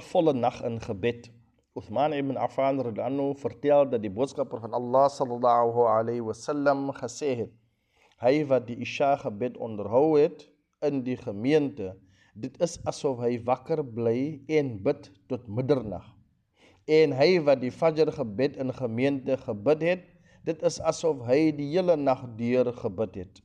'n volle nag in gebed. Uthman ibn Affan radhiyallahu vertel dat die boodskapper van Allah sallallahu alayhi wasallam gesê het: Hy wat die Isha gebed onderhou het in die gemeente, dit is asof hy wakker bly en bid tot middernag. En hy wat die Fajr gebed in gemeente gebid het, dit is asof hy die hele nag deur gebid het.